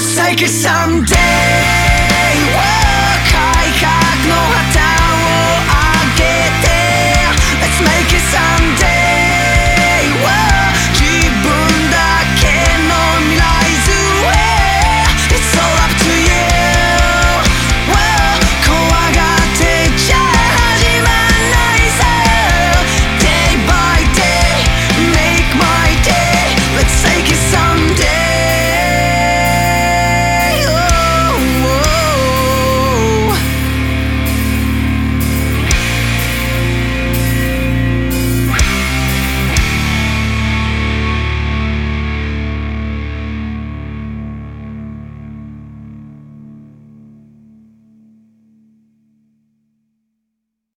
forsake it someday.